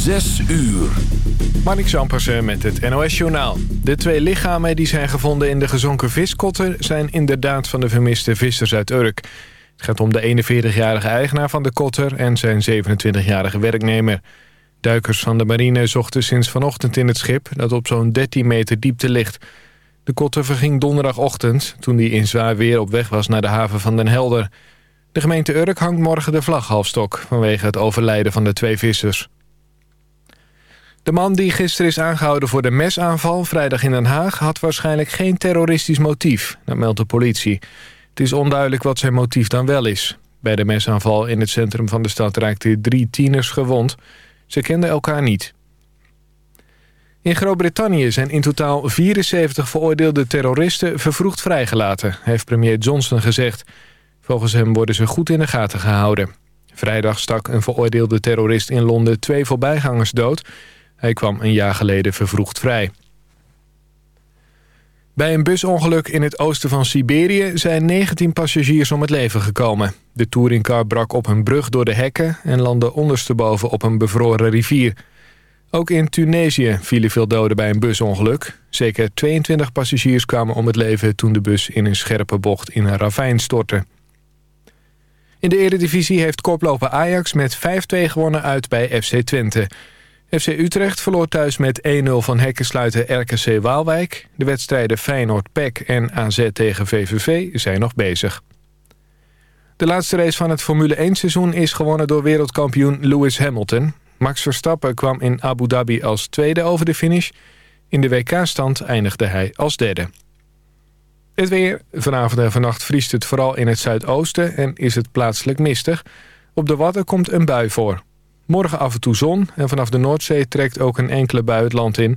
Zes uur. Marnik Zampersen met het NOS-journaal. De twee lichamen die zijn gevonden in de gezonken viskotter... zijn inderdaad van de vermiste vissers uit Urk. Het gaat om de 41-jarige eigenaar van de kotter... en zijn 27-jarige werknemer. Duikers van de marine zochten sinds vanochtend in het schip... dat op zo'n 13 meter diepte ligt. De kotter verging donderdagochtend... toen hij in zwaar weer op weg was naar de haven van Den Helder. De gemeente Urk hangt morgen de vlag halfstok... vanwege het overlijden van de twee vissers. De man die gisteren is aangehouden voor de mesaanval vrijdag in Den Haag... had waarschijnlijk geen terroristisch motief, dat meldt de politie. Het is onduidelijk wat zijn motief dan wel is. Bij de mesaanval in het centrum van de stad raakten drie tieners gewond. Ze kenden elkaar niet. In Groot-Brittannië zijn in totaal 74 veroordeelde terroristen vervroegd vrijgelaten, heeft premier Johnson gezegd. Volgens hem worden ze goed in de gaten gehouden. Vrijdag stak een veroordeelde terrorist in Londen twee voorbijgangers dood. Hij kwam een jaar geleden vervroegd vrij. Bij een busongeluk in het oosten van Siberië zijn 19 passagiers om het leven gekomen. De touringcar brak op een brug door de hekken en landde ondersteboven op een bevroren rivier. Ook in Tunesië vielen veel doden bij een busongeluk. Zeker 22 passagiers kwamen om het leven toen de bus in een scherpe bocht in een ravijn stortte. In de eredivisie heeft koploper Ajax met 5-2 gewonnen uit bij FC Twente. FC Utrecht verloor thuis met 1-0 van hekkensluiter RKC Waalwijk. De wedstrijden Feyenoord-PEC en AZ tegen VVV zijn nog bezig. De laatste race van het Formule 1-seizoen is gewonnen door wereldkampioen Lewis Hamilton. Max Verstappen kwam in Abu Dhabi als tweede over de finish. In de WK-stand eindigde hij als derde. Het weer. Vanavond en vannacht vriest het vooral in het zuidoosten en is het plaatselijk mistig. Op de Wadden komt een bui voor. Morgen af en toe zon en vanaf de Noordzee trekt ook een enkele bui het land in.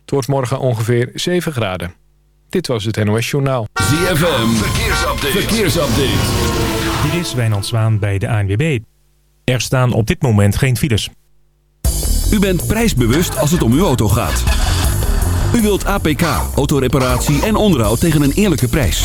Het wordt morgen ongeveer 7 graden. Dit was het NOS Journaal. ZFM, verkeersupdate. verkeersupdate. Dit is Wijnand Zwaan bij de ANWB. Er staan op dit moment geen files. U bent prijsbewust als het om uw auto gaat. U wilt APK, autoreparatie en onderhoud tegen een eerlijke prijs.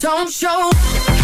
Don't show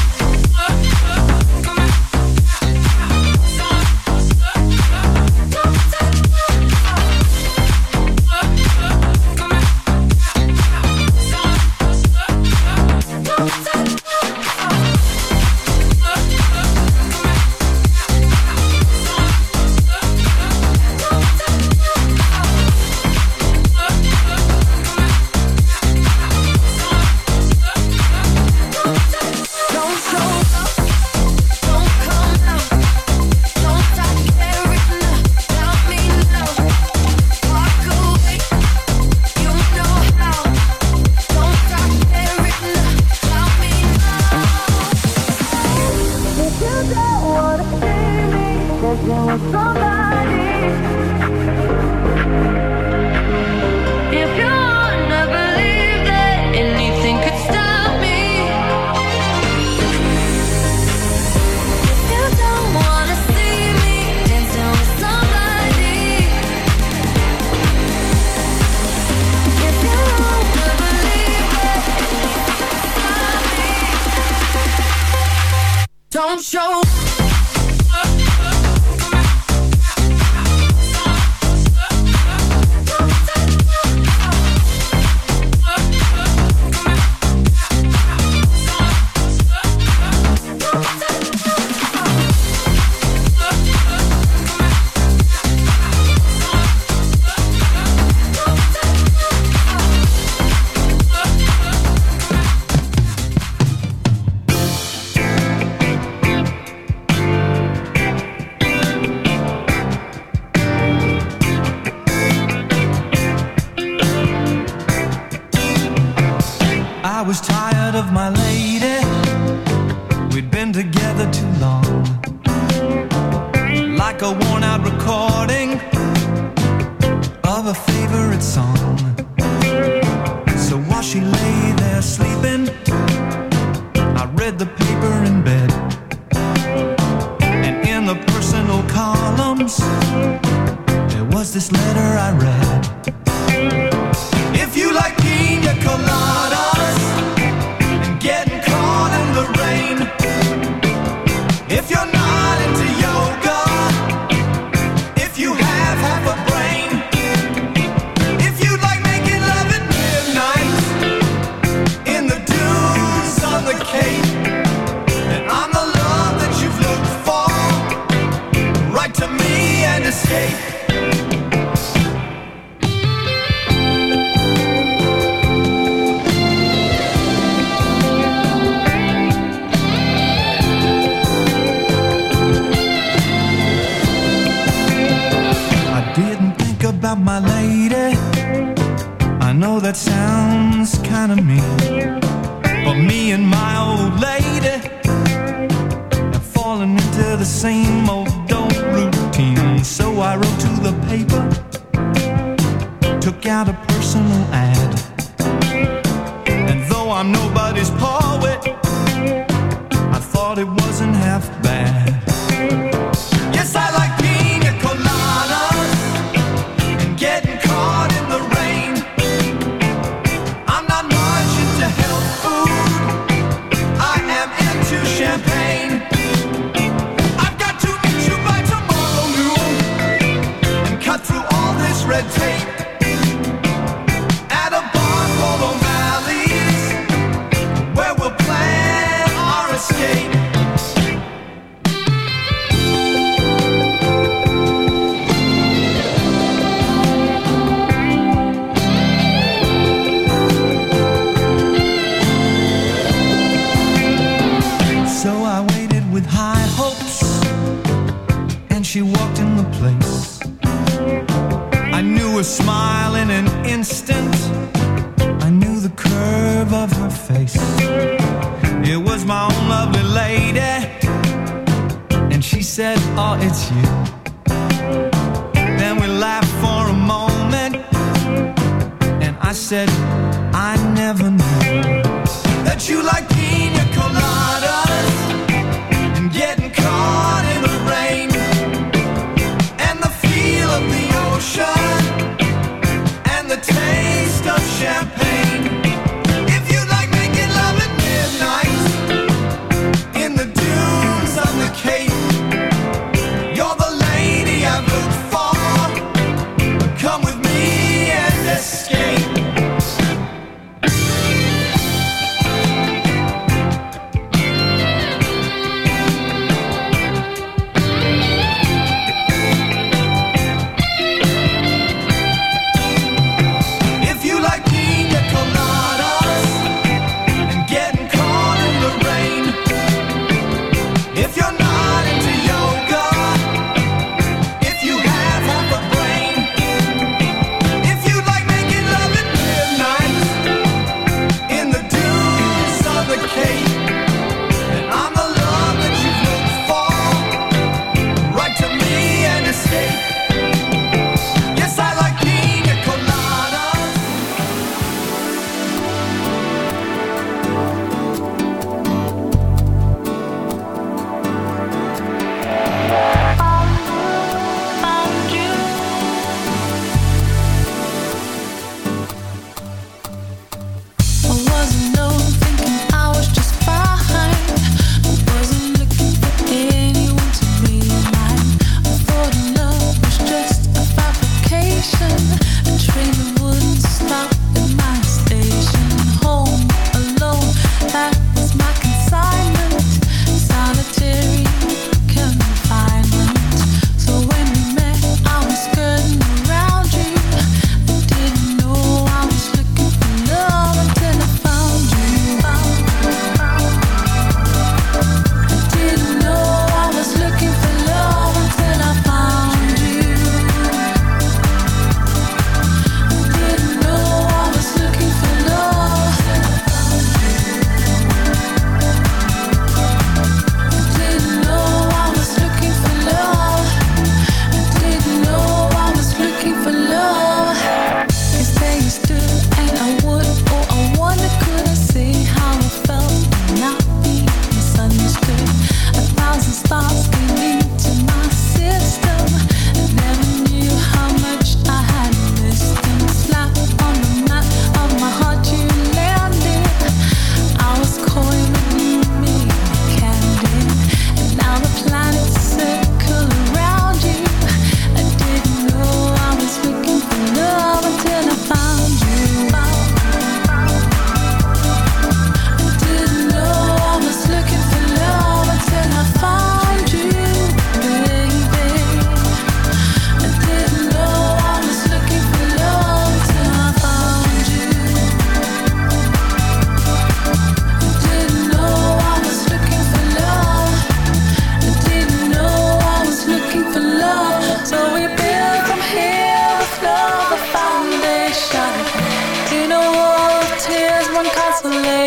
above her face. It was my own lovely lady, and she said, Oh, it's you. Then we laughed for a moment, and I said,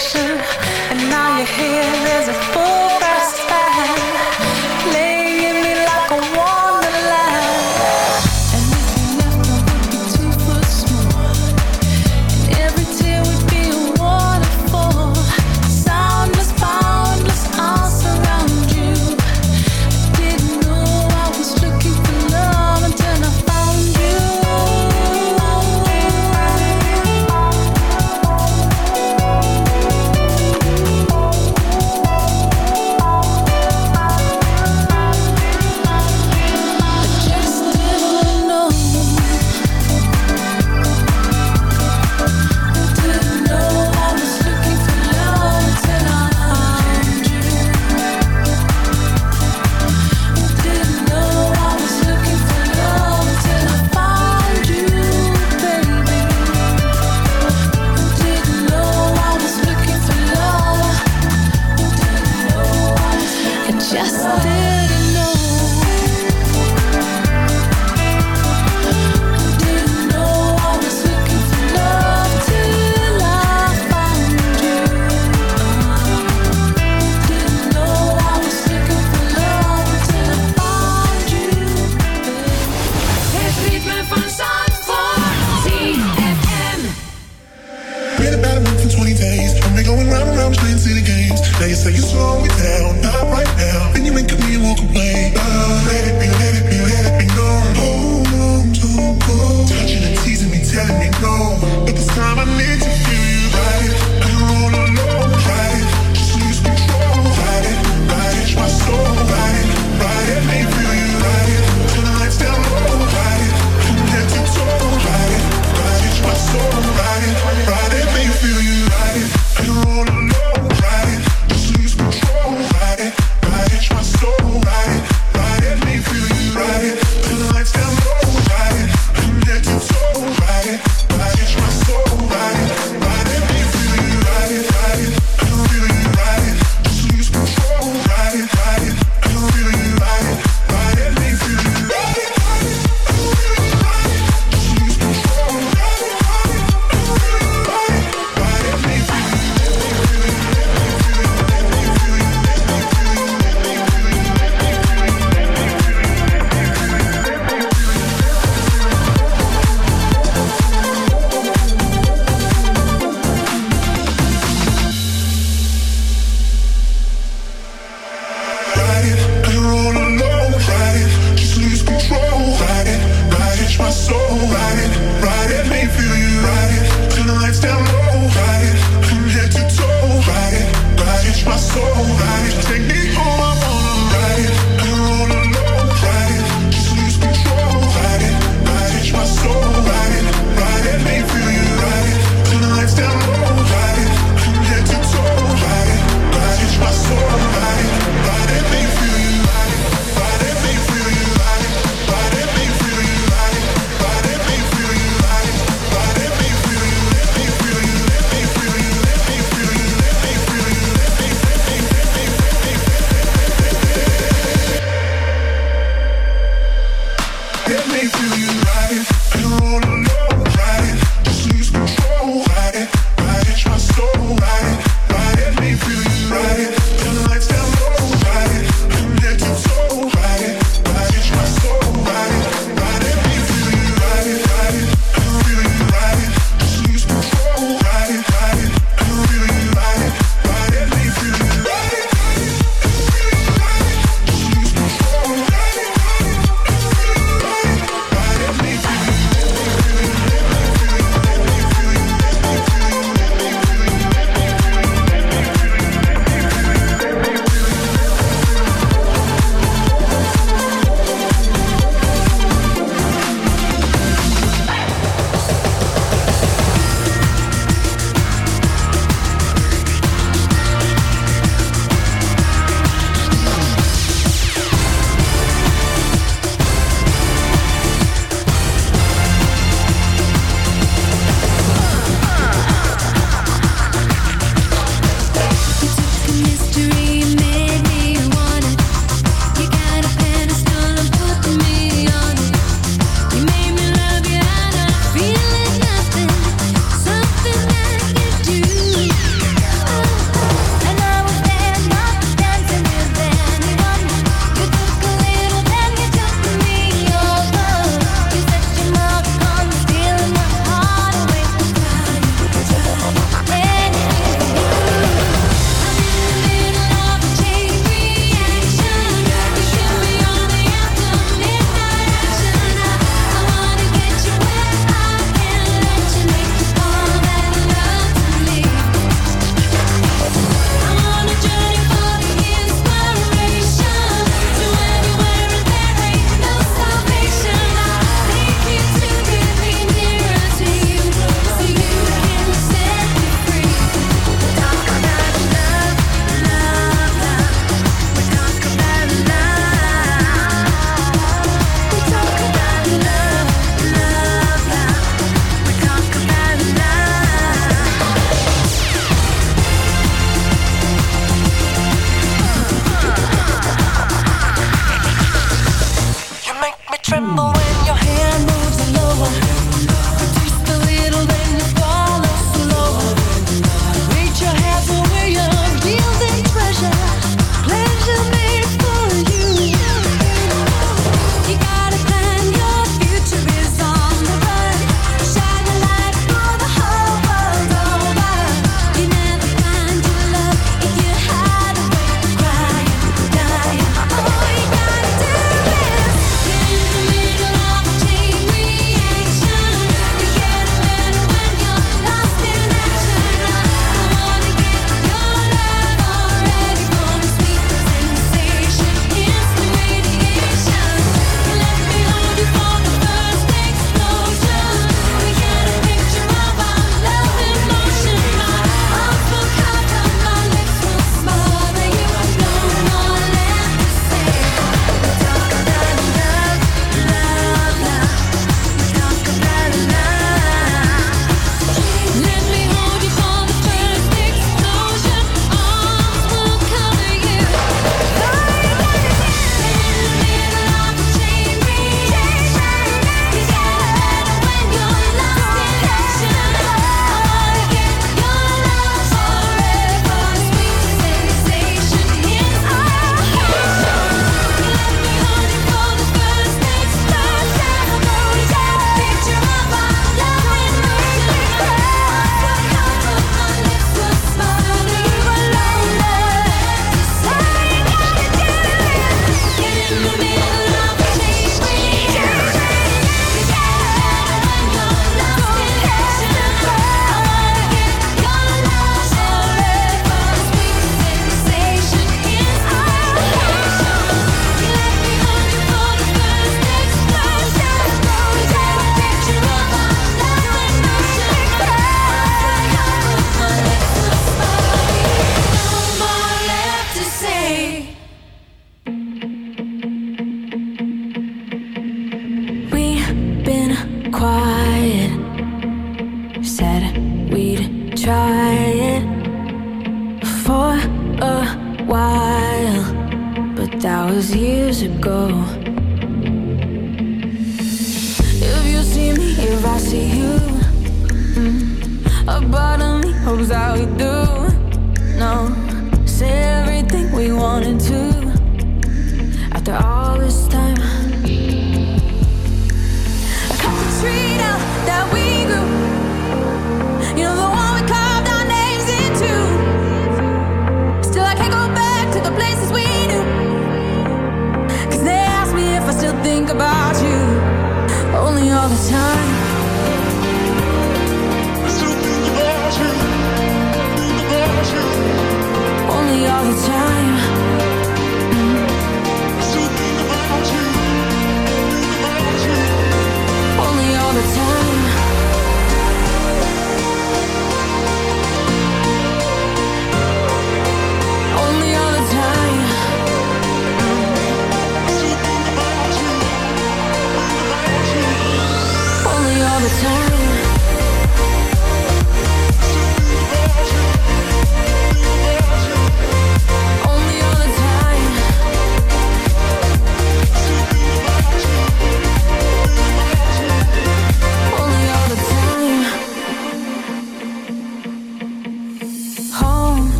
consolation. And now you're here, there's a full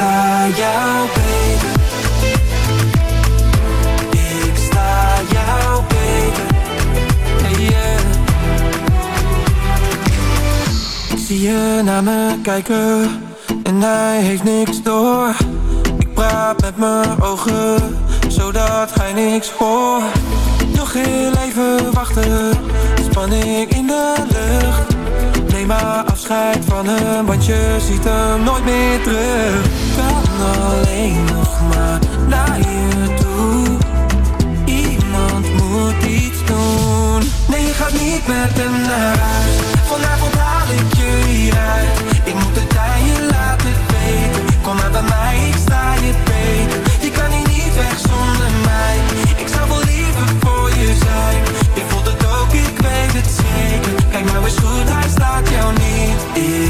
sta jou beter. Ik sta jou beter. Hey, yeah. Ik zie je naar me kijken en hij heeft niks door. Ik praat met mijn ogen, zodat hij niks hoort. Nog heel even wachten, spanning in de lucht. Neem maar afscheid van hem, want je ziet hem nooit meer terug. Kan alleen nog maar naar je toe. Iemand moet iets doen. Nee, je gaat niet met hem naar huis. Vanavond haal ik je hieruit. Ik moet het aan je laten weten. Kom maar bij mij, ik sta je beter. Je kan hier niet weg zonder mij. Ik zou wel liever voor je zijn. Je voelt het ook, ik weet het zeker. Kijk nou eens goed, hij staat jou niet.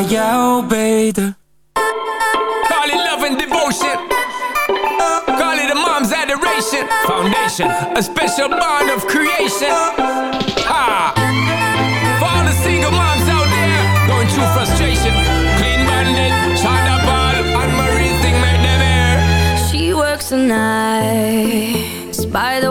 sta jou beter. Call it love and devotion. Call it a mom's adoration. Foundation, a special bond of creation. Ha! For all the single moms out there going through frustration. Clean bandit, China ball, and Marie thing made them air. She works the nights by the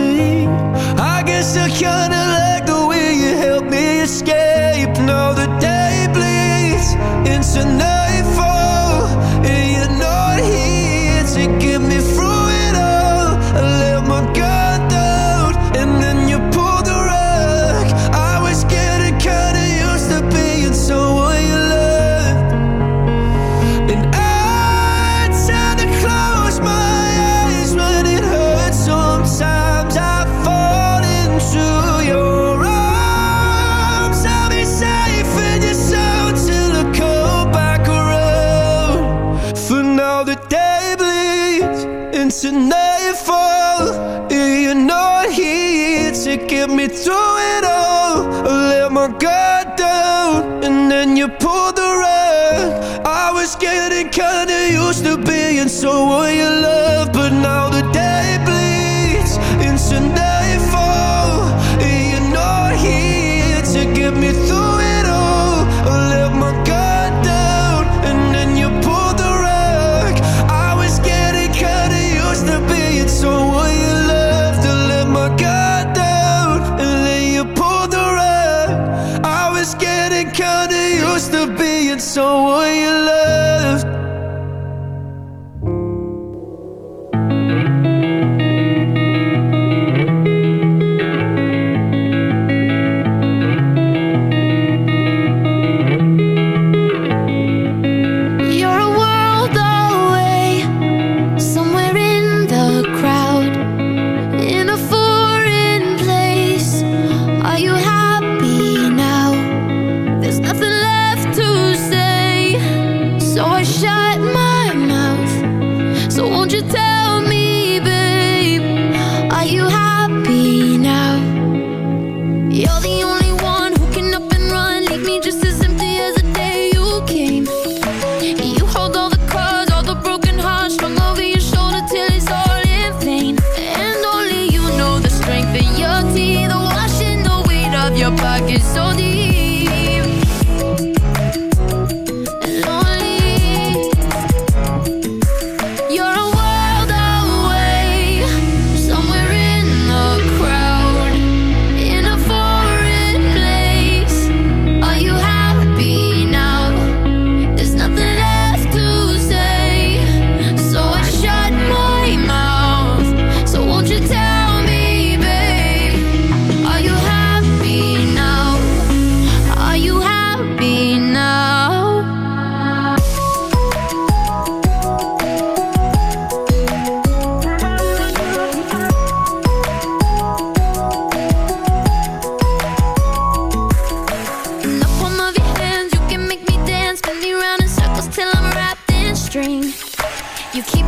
so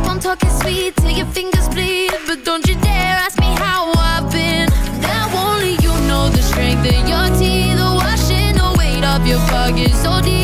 I'm talking sweet till your fingers bleed. But don't you dare ask me how I've been. Now only you know the strength of your teeth. The washing the weight of your pockets. so deep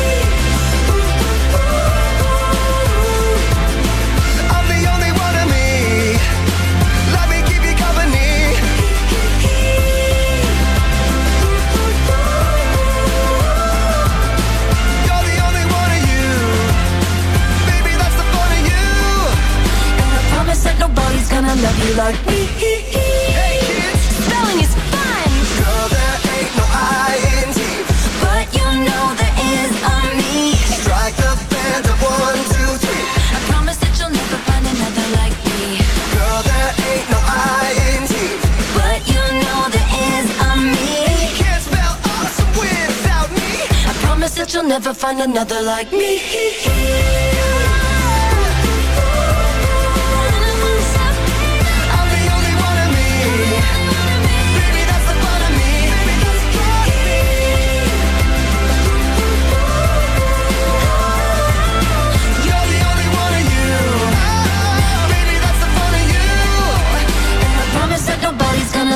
promise that nobody's gonna love you like me. Hey kids, Spelling is fun, girl, there ain't no I in T. but you know there is a me. Strike the band of one, two, three. I promise that you'll never find another like me. Girl, there ain't no I in T. But you know there is a me. You Can't spell awesome without me. I promise that you'll never find another like me.